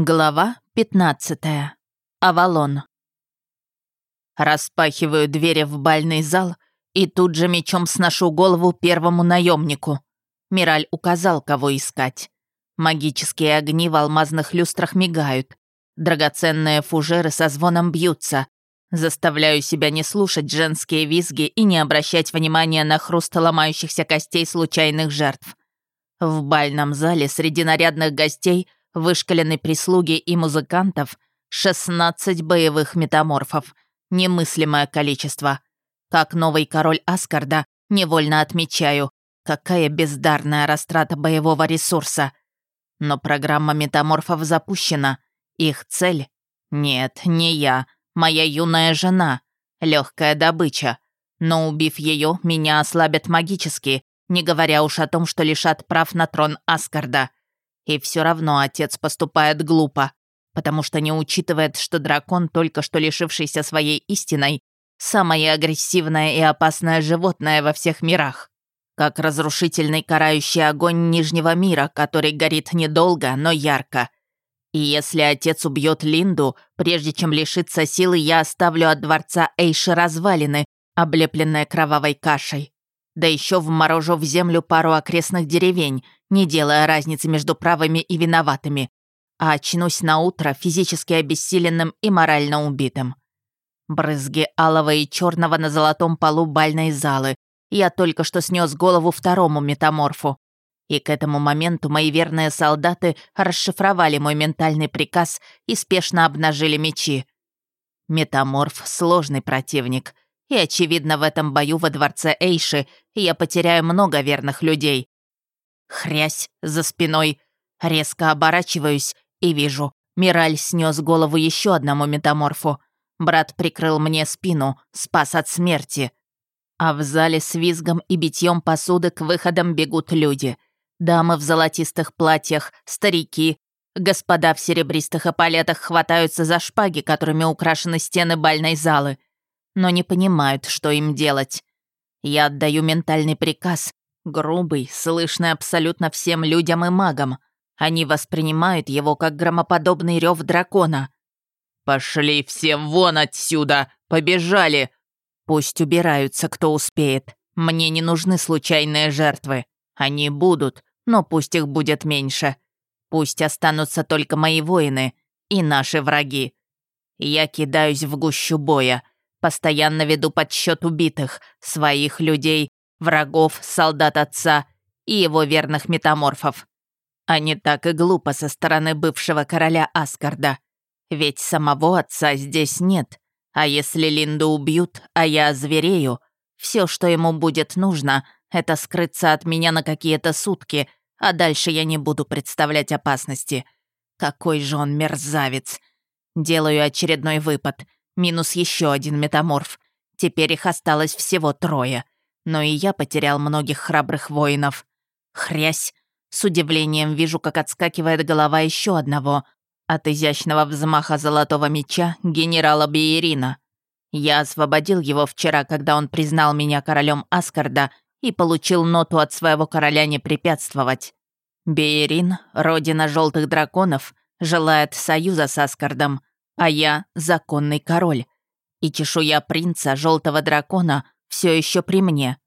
Глава 15. Авалон. Распахиваю двери в бальный зал и тут же мечом сношу голову первому наемнику. Мираль указал, кого искать. Магические огни в алмазных люстрах мигают. Драгоценные фужеры со звоном бьются. Заставляю себя не слушать женские визги и не обращать внимания на хруст ломающихся костей случайных жертв. В бальном зале среди нарядных гостей – вышкаленной прислуги и музыкантов 16 боевых метаморфов. Немыслимое количество. Как новый король Аскарда, невольно отмечаю, какая бездарная растрата боевого ресурса. Но программа метаморфов запущена. Их цель? Нет, не я. Моя юная жена. Легкая добыча. Но убив ее, меня ослабят магически, не говоря уж о том, что лишат прав на трон Аскарда. И все равно отец поступает глупо, потому что не учитывает, что дракон, только что лишившийся своей истиной, самое агрессивное и опасное животное во всех мирах. Как разрушительный карающий огонь Нижнего мира, который горит недолго, но ярко. И если отец убьет Линду, прежде чем лишиться силы, я оставлю от дворца Эйши развалины, облепленные кровавой кашей. Да еще вморожу в землю пару окрестных деревень, не делая разницы между правыми и виноватыми, а очнусь на утро физически обессиленным и морально убитым. Брызги алого и черного на золотом полу бальной залы. Я только что снес голову второму метаморфу. И к этому моменту мои верные солдаты расшифровали мой ментальный приказ и спешно обнажили мечи. Метаморф — сложный противник. И, очевидно, в этом бою во дворце Эйши я потеряю много верных людей. Хрясь за спиной. Резко оборачиваюсь и вижу. Мираль снес голову еще одному метаморфу. Брат прикрыл мне спину, спас от смерти. А в зале с визгом и битьем посуды к выходам бегут люди. Дамы в золотистых платьях, старики, господа в серебристых эполетах хватаются за шпаги, которыми украшены стены бальной залы, но не понимают, что им делать. Я отдаю ментальный приказ, Грубый, слышный абсолютно всем людям и магам. Они воспринимают его как громоподобный рев дракона. «Пошли все вон отсюда! Побежали!» «Пусть убираются, кто успеет. Мне не нужны случайные жертвы. Они будут, но пусть их будет меньше. Пусть останутся только мои воины и наши враги. Я кидаюсь в гущу боя, постоянно веду подсчет убитых, своих людей врагов, солдат отца и его верных метаморфов. А не так и глупо со стороны бывшего короля Аскарда. Ведь самого отца здесь нет. А если Линду убьют, а я озверею, все, что ему будет нужно, это скрыться от меня на какие-то сутки, а дальше я не буду представлять опасности. Какой же он мерзавец. Делаю очередной выпад. Минус еще один метаморф. Теперь их осталось всего трое но и я потерял многих храбрых воинов. Хрясь! С удивлением вижу, как отскакивает голова еще одного. От изящного взмаха золотого меча генерала Биерина. Я освободил его вчера, когда он признал меня королем Аскарда и получил ноту от своего короля не препятствовать. Биерин, родина желтых драконов, желает союза с Аскардом, а я — законный король. И чешуя принца желтого дракона все еще при мне.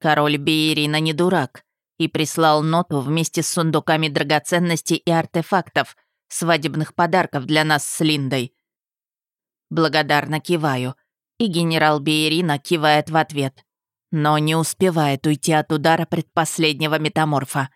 Король Биерина не дурак и прислал ноту вместе с сундуками драгоценностей и артефактов, свадебных подарков для нас с Линдой. Благодарно киваю, и генерал Биерина кивает в ответ, но не успевает уйти от удара предпоследнего метаморфа.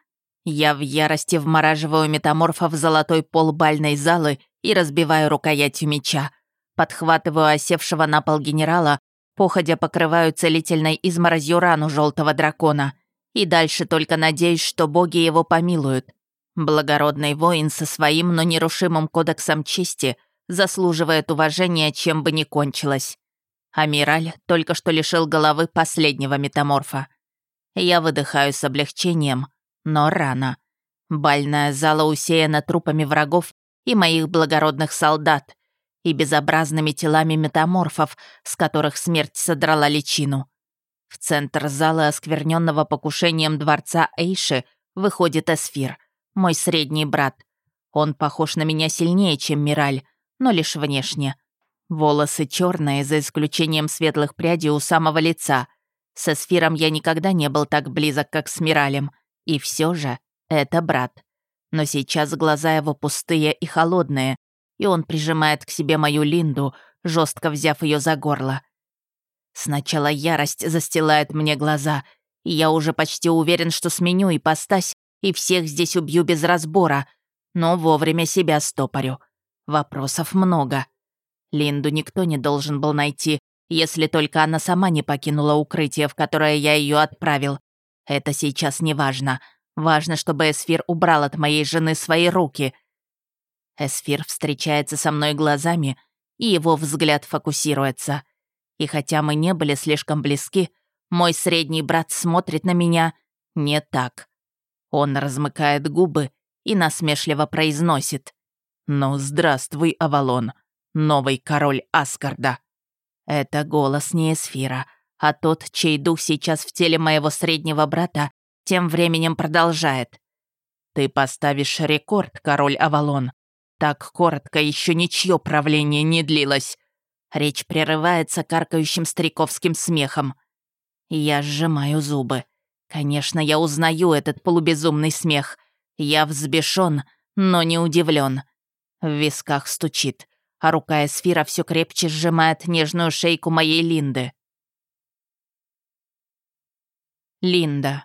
Я в ярости вмораживаю метаморфа в золотой пол бальной залы и разбиваю рукоятью меча. Подхватываю осевшего на пол генерала Походя покрываю целительной изморозью рану желтого дракона. И дальше только надеюсь, что боги его помилуют. Благородный воин со своим, но нерушимым кодексом чести заслуживает уважения, чем бы ни кончилось. Амираль только что лишил головы последнего метаморфа. Я выдыхаю с облегчением, но рано. Бальная зала усеяна трупами врагов и моих благородных солдат, и безобразными телами метаморфов, с которых смерть содрала личину. В центр зала, оскверненного покушением дворца Эйши, выходит Эсфир, мой средний брат. Он похож на меня сильнее, чем Мираль, но лишь внешне. Волосы черные, за исключением светлых прядей у самого лица. Со Сфиром я никогда не был так близок, как с Миралем. И все же это брат. Но сейчас глаза его пустые и холодные, и он прижимает к себе мою Линду, жестко взяв ее за горло. Сначала ярость застилает мне глаза, и я уже почти уверен, что сменю ипостась и всех здесь убью без разбора, но вовремя себя стопорю. Вопросов много. Линду никто не должен был найти, если только она сама не покинула укрытие, в которое я ее отправил. Это сейчас не важно. Важно, чтобы Эсфир убрал от моей жены свои руки. Эсфир встречается со мной глазами, и его взгляд фокусируется. И хотя мы не были слишком близки, мой средний брат смотрит на меня не так. Он размыкает губы и насмешливо произносит. «Ну, здравствуй, Авалон новый король Аскарда. Это голос не Эсфира, а тот, чей дух сейчас в теле моего среднего брата, тем временем продолжает. Ты поставишь рекорд, король Авалон. Так коротко еще ничье правление не длилось. Речь прерывается каркающим стариковским смехом. Я сжимаю зубы. Конечно, я узнаю этот полубезумный смех. Я взбешен, но не удивлен. В висках стучит а рука Эсфира все крепче сжимает нежную шейку моей Линды. Линда.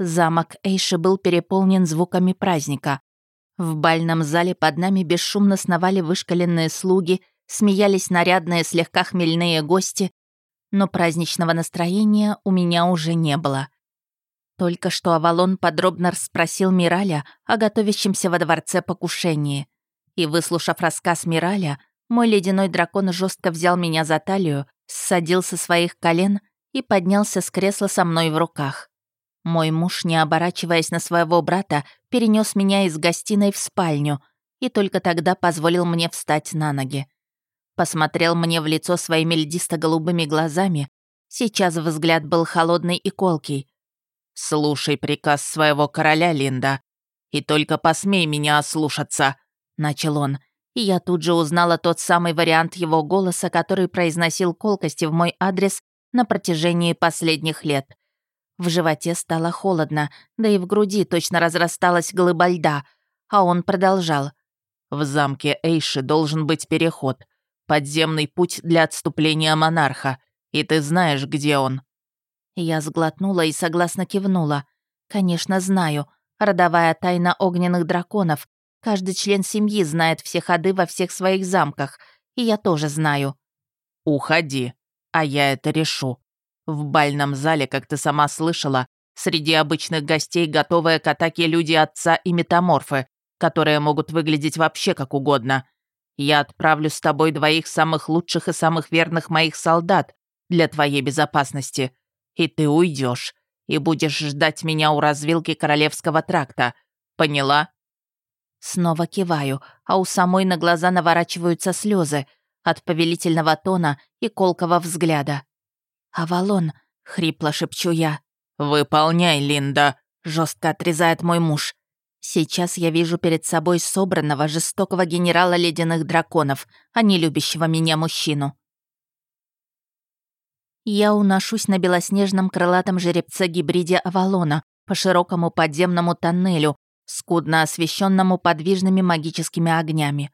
Замок Эйши был переполнен звуками праздника. В бальном зале под нами бесшумно сновали вышкаленные слуги, смеялись нарядные слегка хмельные гости, но праздничного настроения у меня уже не было. Только что Авалон подробно расспросил Мираля о готовящемся во дворце покушении — и, выслушав рассказ Мираля, мой ледяной дракон жестко взял меня за талию, ссадил со своих колен и поднялся с кресла со мной в руках. Мой муж, не оборачиваясь на своего брата, перенес меня из гостиной в спальню и только тогда позволил мне встать на ноги. Посмотрел мне в лицо своими льдисто-голубыми глазами. Сейчас взгляд был холодный и колкий. «Слушай приказ своего короля, Линда, и только посмей меня ослушаться», начал он, и я тут же узнала тот самый вариант его голоса, который произносил колкости в мой адрес на протяжении последних лет. В животе стало холодно, да и в груди точно разрасталась глыба льда, а он продолжал. «В замке Эйши должен быть переход, подземный путь для отступления монарха, и ты знаешь, где он». Я сглотнула и согласно кивнула. «Конечно, знаю. Родовая тайна огненных драконов, Каждый член семьи знает все ходы во всех своих замках, и я тоже знаю». «Уходи, а я это решу. В бальном зале, как ты сама слышала, среди обычных гостей готовые к атаке люди отца и метаморфы, которые могут выглядеть вообще как угодно. Я отправлю с тобой двоих самых лучших и самых верных моих солдат для твоей безопасности, и ты уйдешь и будешь ждать меня у развилки Королевского тракта. Поняла?» Снова киваю, а у самой на глаза наворачиваются слезы от повелительного тона и колкого взгляда. «Авалон», — хрипло шепчу я. «Выполняй, Линда», — жестко отрезает мой муж. Сейчас я вижу перед собой собранного, жестокого генерала ледяных драконов, а не любящего меня мужчину. Я уношусь на белоснежном крылатом жеребце-гибриде Авалона по широкому подземному тоннелю, скудно освещенному подвижными магическими огнями.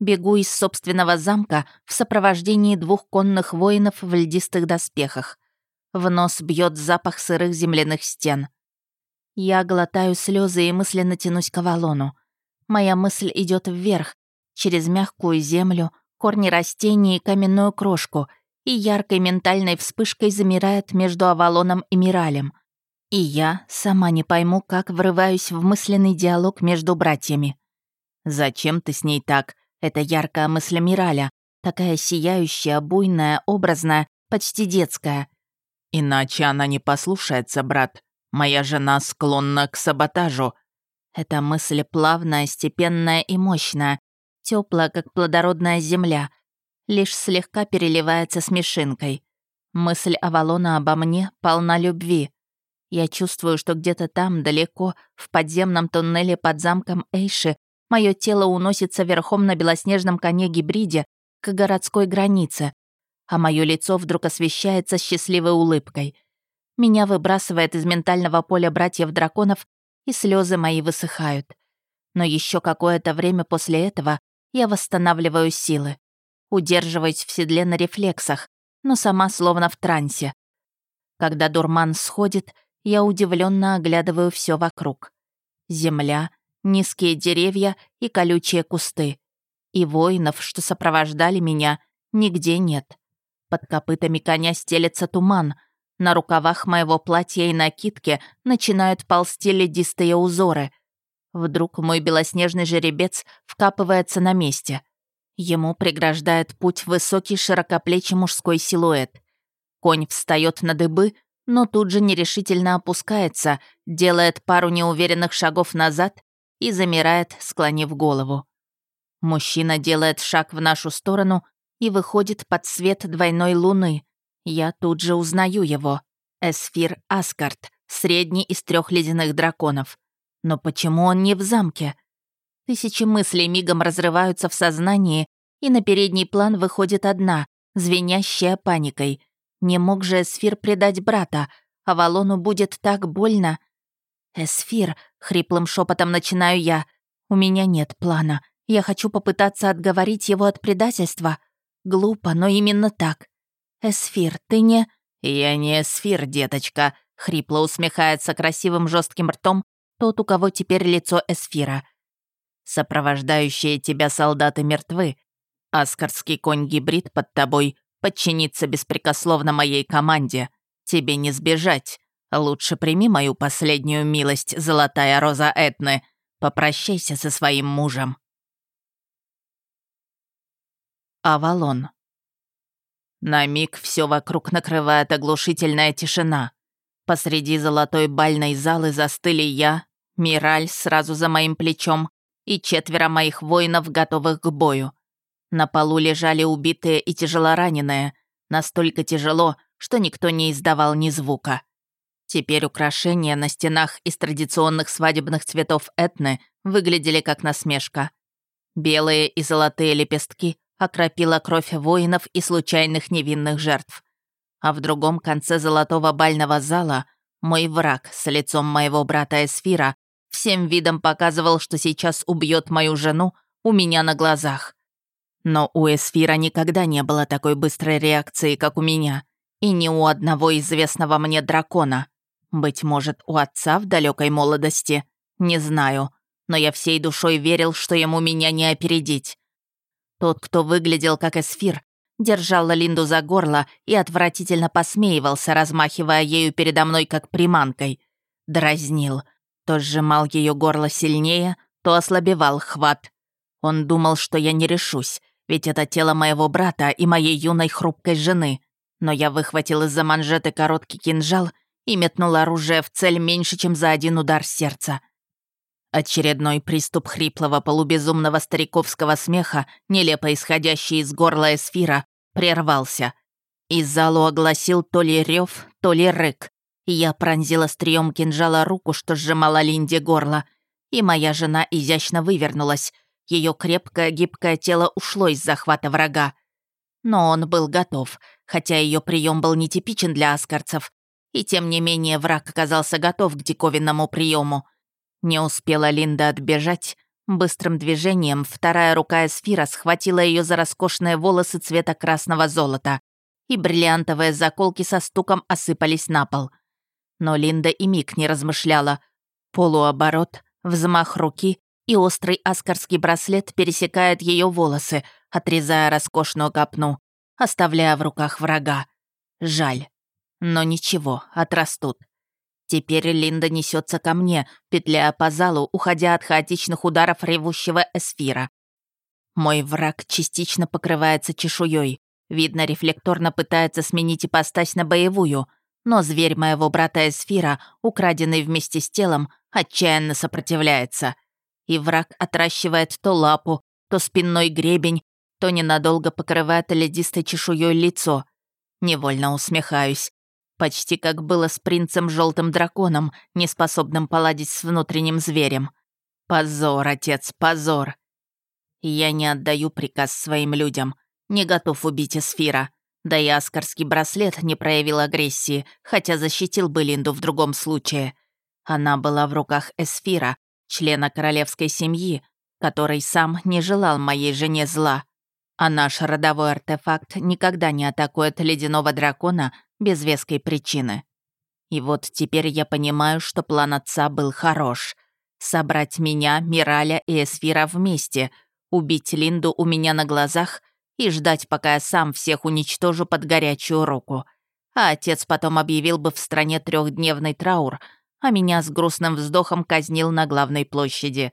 Бегу из собственного замка в сопровождении двух конных воинов в льдистых доспехах. В нос бьет запах сырых земляных стен. Я глотаю слезы и мысленно тянусь к Авалону. Моя мысль идет вверх, через мягкую землю, корни растений и каменную крошку, и яркой ментальной вспышкой замирает между Авалоном и Миралем — и я сама не пойму, как врываюсь в мысленный диалог между братьями. «Зачем ты с ней так?» Это яркая мысль Мираля, такая сияющая, буйная, образная, почти детская. «Иначе она не послушается, брат. Моя жена склонна к саботажу». Эта мысль плавная, степенная и мощная, теплая, как плодородная земля, лишь слегка переливается смешинкой. Мысль Авалона обо мне полна любви. Я чувствую, что где-то там, далеко, в подземном туннеле под замком Эйши, мое тело уносится верхом на белоснежном коне-гибриде к городской границе, а мое лицо вдруг освещается счастливой улыбкой. Меня выбрасывает из ментального поля братьев-драконов, и слезы мои высыхают. Но еще какое-то время после этого я восстанавливаю силы. Удерживаюсь в седле на рефлексах, но сама словно в трансе. Когда дурман сходит, я удивленно оглядываю все вокруг. Земля, низкие деревья и колючие кусты. И воинов, что сопровождали меня, нигде нет. Под копытами коня стелется туман. На рукавах моего платья и накидки начинают ползти ледистые узоры. Вдруг мой белоснежный жеребец вкапывается на месте. Ему преграждает путь высокий широкоплечий мужской силуэт. Конь встает на дыбы, но тут же нерешительно опускается, делает пару неуверенных шагов назад и замирает, склонив голову. Мужчина делает шаг в нашу сторону и выходит под свет двойной луны. Я тут же узнаю его. Эсфир Аскарт, средний из трех ледяных драконов. Но почему он не в замке? Тысячи мыслей мигом разрываются в сознании, и на передний план выходит одна, звенящая паникой. Не мог же Эсфир предать брата, а Валону будет так больно. «Эсфир», — хриплым шепотом начинаю я, — «у меня нет плана. Я хочу попытаться отговорить его от предательства. Глупо, но именно так. Эсфир, ты не...» «Я не Эсфир, деточка», — хрипло усмехается красивым жестким ртом тот, у кого теперь лицо Эсфира. «Сопровождающие тебя солдаты мертвы. Аскарский конь-гибрид под тобой подчинится беспрекословно моей команде. Тебе не сбежать. Лучше прими мою последнюю милость, золотая роза Этны. Попрощайся со своим мужем». Авалон. На миг все вокруг накрывает оглушительная тишина. Посреди золотой бальной залы застыли я, Мираль сразу за моим плечом и четверо моих воинов, готовых к бою. На полу лежали убитые и тяжелораненые, настолько тяжело, что никто не издавал ни звука. Теперь украшения на стенах из традиционных свадебных цветов Этны выглядели как насмешка. Белые и золотые лепестки окропила кровь воинов и случайных невинных жертв. А в другом конце золотого бального зала мой враг с лицом моего брата Эсфира всем видом показывал, что сейчас убьет мою жену у меня на глазах. Но у Эсфира никогда не было такой быстрой реакции, как у меня, и ни у одного известного мне дракона. Быть может, у отца в далекой молодости, не знаю, но я всей душой верил, что ему меня не опередить. Тот, кто выглядел как эсфир, держал Линду за горло и отвратительно посмеивался, размахивая ею передо мной как приманкой. Дразнил. То сжимал ее горло сильнее, то ослабевал хват. Он думал, что я не решусь, ведь это тело моего брата и моей юной хрупкой жены. Но я выхватил из-за манжеты короткий кинжал и метнул оружие в цель меньше, чем за один удар сердца. Очередной приступ хриплого полубезумного стариковского смеха, нелепо исходящий из горла эсфира, прервался. И залу огласил то ли рев, то ли рык. Я пронзила стрием кинжала руку, что сжимала Линде горло, и моя жена изящно вывернулась. Ее крепкое гибкое тело ушло из захвата врага. Но он был готов, хотя ее прием был нетипичен для аскарцев. И тем не менее враг оказался готов к диковинному приему. Не успела Линда отбежать. Быстрым движением вторая рука Эсфира схватила ее за роскошные волосы цвета красного золота, и бриллиантовые заколки со стуком осыпались на пол. Но Линда и миг не размышляла. Полуоборот, взмах руки, и острый аскарский браслет пересекает ее волосы, отрезая роскошную копну, оставляя в руках врага. Жаль. Но ничего, отрастут. Теперь Линда несется ко мне, петляя по залу, уходя от хаотичных ударов ревущего эсфира. Мой враг частично покрывается чешуей. Видно, рефлекторно пытается сменить ипостась на боевую, но зверь моего брата Эсфира, украденный вместе с телом, отчаянно сопротивляется. И враг отращивает то лапу, то спинной гребень, то ненадолго покрывает ледистой чешуей лицо. Невольно усмехаюсь. Почти как было с принцем Желтым Драконом, неспособным поладить с внутренним зверем. Позор, отец, позор. Я не отдаю приказ своим людям. Не готов убить Эсфира. Да и аскарский браслет не проявил агрессии, хотя защитил бы Линду в другом случае. Она была в руках Эсфира, члена королевской семьи, который сам не желал моей жене зла. А наш родовой артефакт никогда не атакует ледяного дракона без веской причины. И вот теперь я понимаю, что план отца был хорош. Собрать меня, Мираля и Эсфира вместе, убить Линду у меня на глазах и ждать, пока я сам всех уничтожу под горячую руку. А отец потом объявил бы в стране трехдневный траур, а меня с грустным вздохом казнил на главной площади.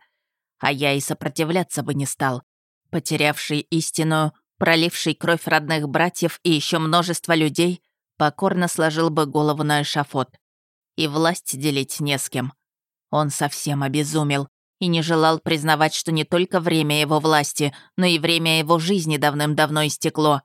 А я и сопротивляться бы не стал. Потерявший истинную, проливший кровь родных братьев и еще множество людей, покорно сложил бы голову на эшафот. И власть делить не с кем. Он совсем обезумел и не желал признавать, что не только время его власти, но и время его жизни давным-давно истекло.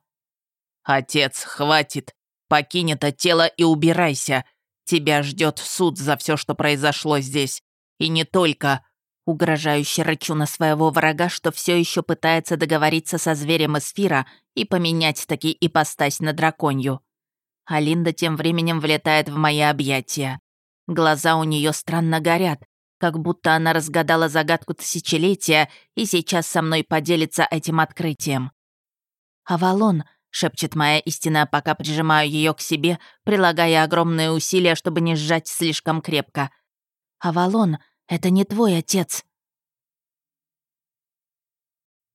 «Отец, хватит! Покинь это тело и убирайся! Тебя ждет суд за все, что произошло здесь. И не только!» Угрожающе рычу на своего врага, что все еще пытается договориться со зверем эсфира и поменять таки ипостась на драконью. А Линда тем временем влетает в мои объятия. Глаза у нее странно горят, как будто она разгадала загадку тысячелетия и сейчас со мной поделится этим открытием. «Авалон», — шепчет моя истина, пока прижимаю ее к себе, прилагая огромные усилия, чтобы не сжать слишком крепко. «Авалон, это не твой отец».